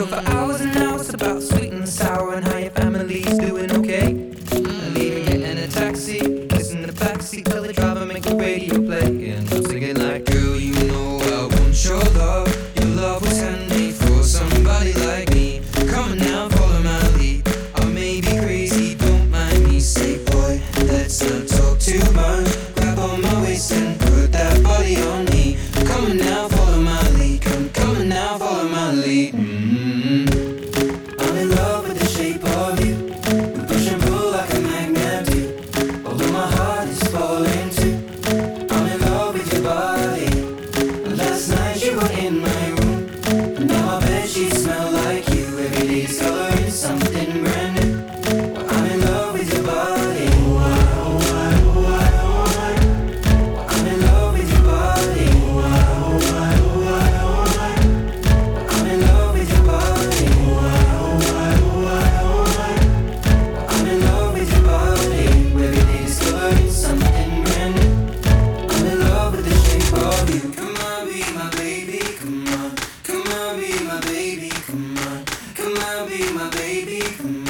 over hours. be my baby. Come